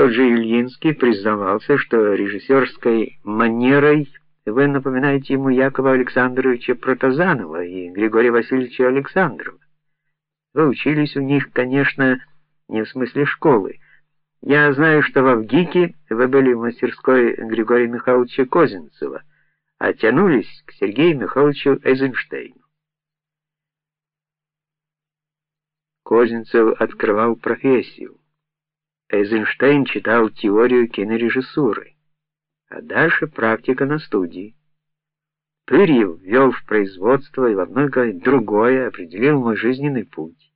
Тот же Ильинский признавался, что режиссерской манерой вы напоминаете ему Якова Александровича Протазанова и Григория Васильевича Александрова. Вы учились у них, конечно, не в смысле школы. Я знаю, что в Авгике вы были в мастерской Григория Михайловича Козинцева, а тянулись к Сергею Михайловичу Эйзенштейну. Козинцев открывал профессию. Эйзенштейн читал теорию кинорежиссуры, а дальше практика на студии. Пырьев ввел в производство и во многое другое определил мой жизненный путь.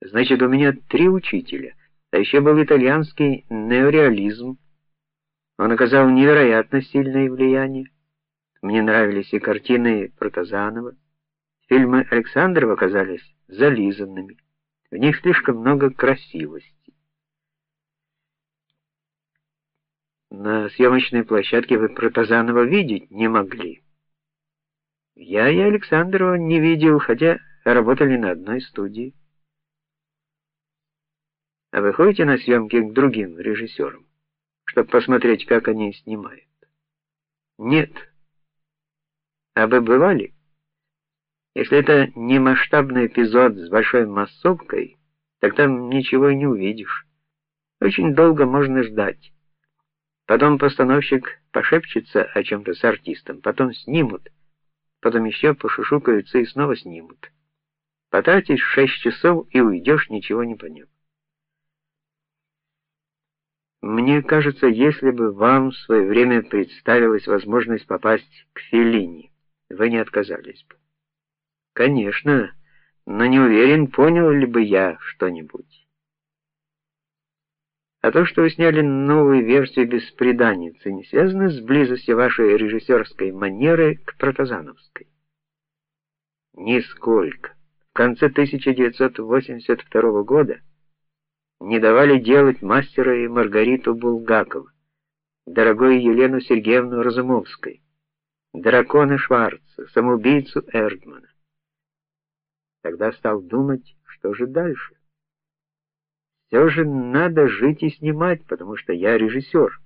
Значит, у меня три учителя, а еще был итальянский неореализм. Он оказал невероятно сильное влияние. Мне нравились и картины Протазанова. Фильмы Александрова оказались зализанными. В них слишком много красивости. На съемочной площадке вы Протазанова видеть не могли. Я и Александрова не видел, хотя работали на одной студии. А вы ходите на съемки к другим режиссерам, чтобы посмотреть, как они снимают? Нет. А вы бывали? Если это не масштабный эпизод с большой массовкой, так там ничего и не увидишь. Очень долго можно ждать. Потом постановщик пошепчется о чем то с артистом, потом снимут, потом еще пошушукаются и снова снимут. Потратишь шесть часов и уйдешь, ничего не поняв. Мне кажется, если бы вам в свое время представилась возможность попасть к Феллини, вы не отказались бы. Конечно, но не уверен, понял ли бы я что-нибудь. А то, что вы сняли новую версию Беспреданницы, не связано с близостью вашей режиссерской манеры к протазановской. Нисколько. В конце 1982 года не давали делать мастера и Маргариту Булгакова, дорогую Елену Сергеевну Разумовской, дракона Шварца, самоубийцу Эрдмана. Тогда стал думать, что же дальше. Все же надо жить и снимать, потому что я режиссер.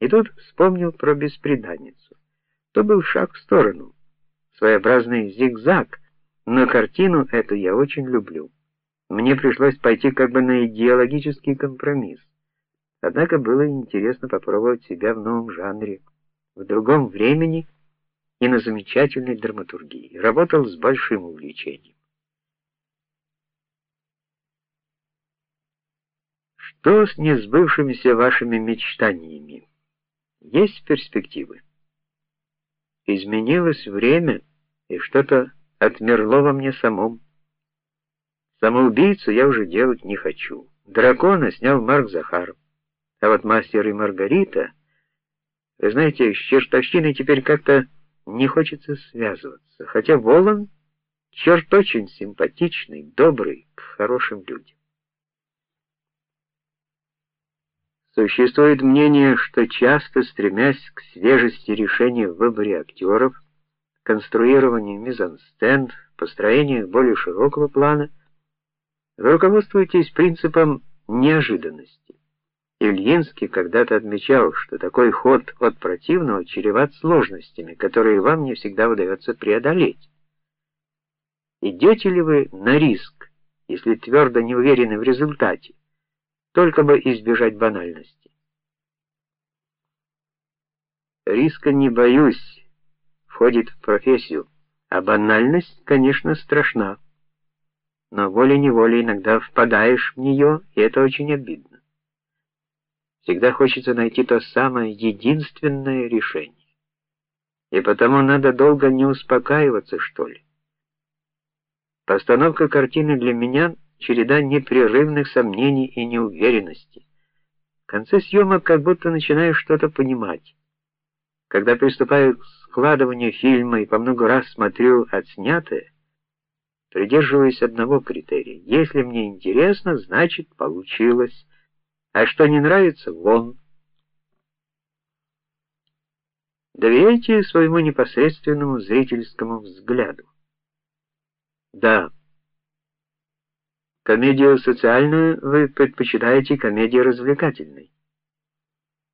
И тут вспомнил про беспреданницу. То был шаг в сторону, своеобразный зигзаг, но картину эту я очень люблю. Мне пришлось пойти как бы на идеологический компромисс. Однако было интересно попробовать себя в новом жанре, в другом времени и на замечательной драматургии. Работал с большим увлечением. Что с несбывшимися вашими мечтаниями? Есть перспективы? Изменилось время, и что-то отмерло во мне самом. Самоубийцу я уже делать не хочу. Дракона снял Марк Захаров. А вот мастер и Маргарита, вы знаете, с чертовщиной теперь как-то не хочется связываться, хотя Волан черт очень симпатичный, добрый, к хорошим людям. Существует мнение, что часто стремясь к свежести решения в выборе актеров, конструированию мизансцен, построению более широкого плана, вы руководствуетесь принципом неожиданности. Ильинский когда-то отмечал, что такой ход от противного чреват сложностями, которые вам не всегда удается преодолеть. Идете ли вы на риск, если твердо не уверены в результате? Только бы избежать банальности. Риска не боюсь, входит в профессию, а банальность, конечно, страшна. Но волей-неволей иногда впадаешь в нее, и это очень обидно. Всегда хочется найти то самое единственное решение. И потому надо долго не успокаиваться, что ли. Постановка картины для меня череда непрерывных сомнений и неуверенности. В конце съемок как будто начинаю что-то понимать. Когда приступаю к складыванию фильма и по много раз смотрю отснятое, придерживаюсь одного критерия: если мне интересно, значит, получилось. А что не нравится вон. Доверяйте своему непосредственному зрительскому взгляду. Да, Комедию социальную вы предпочитаете комедии развлекательной.